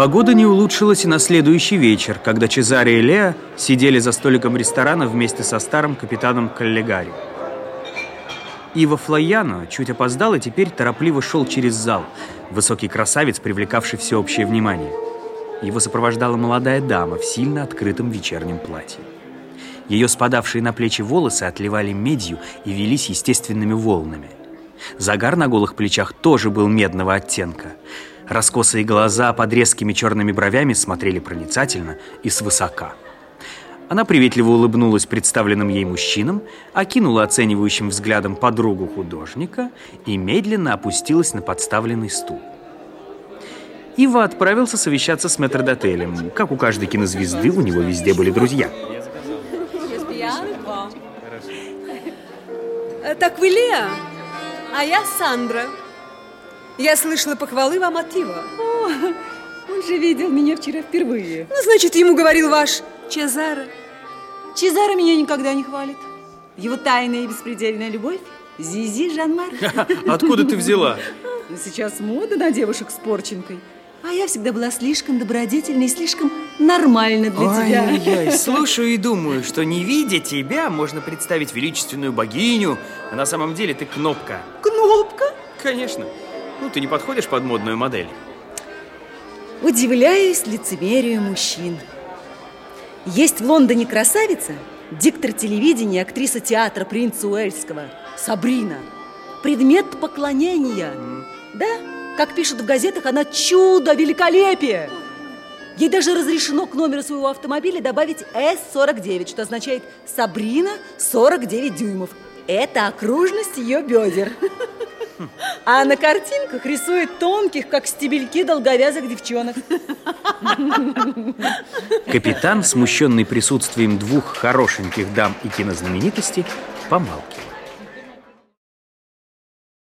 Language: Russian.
Погода не улучшилась и на следующий вечер, когда Чезаре и Леа сидели за столиком ресторана вместе со старым капитаном Каллигари. Ива Флояно чуть опоздал и теперь торопливо шел через зал, высокий красавец, привлекавший всеобщее внимание. Его сопровождала молодая дама в сильно открытом вечернем платье. Ее спадавшие на плечи волосы отливали медью и велись естественными волнами. Загар на голых плечах тоже был медного оттенка. Раскосые глаза под резкими черными бровями смотрели проницательно и свысока. Она приветливо улыбнулась представленным ей мужчинам, окинула оценивающим взглядом подругу художника и медленно опустилась на подставленный стул. Ива отправился совещаться с метрдотелем. Как у каждой кинозвезды, у него везде были друзья. Так вы Леа, а я Сандра. Я слышала похвалы вам от Ива. О, он же видел меня вчера впервые. Ну, значит, ему говорил ваш Чезаро. Чезаро меня никогда не хвалит. Его тайная и беспредельная любовь Зизи Жанмар. Откуда ты взяла? Сейчас мода на девушек с порченкой. А я всегда была слишком добродетельной и слишком нормальна для Ой, тебя. Ой, слушаю и думаю, что не видя тебя, можно представить величественную богиню, а на самом деле ты кнопка. Кнопка? Конечно. Ну, ты не подходишь под модную модель. Удивляюсь лицемерию мужчин. Есть в Лондоне красавица, диктор телевидения, актриса театра принца Уэльского, Сабрина. Предмет поклонения. Да, как пишут в газетах, она чудо, великолепие. Ей даже разрешено к номеру своего автомобиля добавить С-49, что означает Сабрина 49 дюймов. Это окружность ее бедер. А на картинках рисует тонких, как стебельки долговязых девчонок. Капитан, смущенный присутствием двух хорошеньких дам и кинознаменитостей, помалкивал.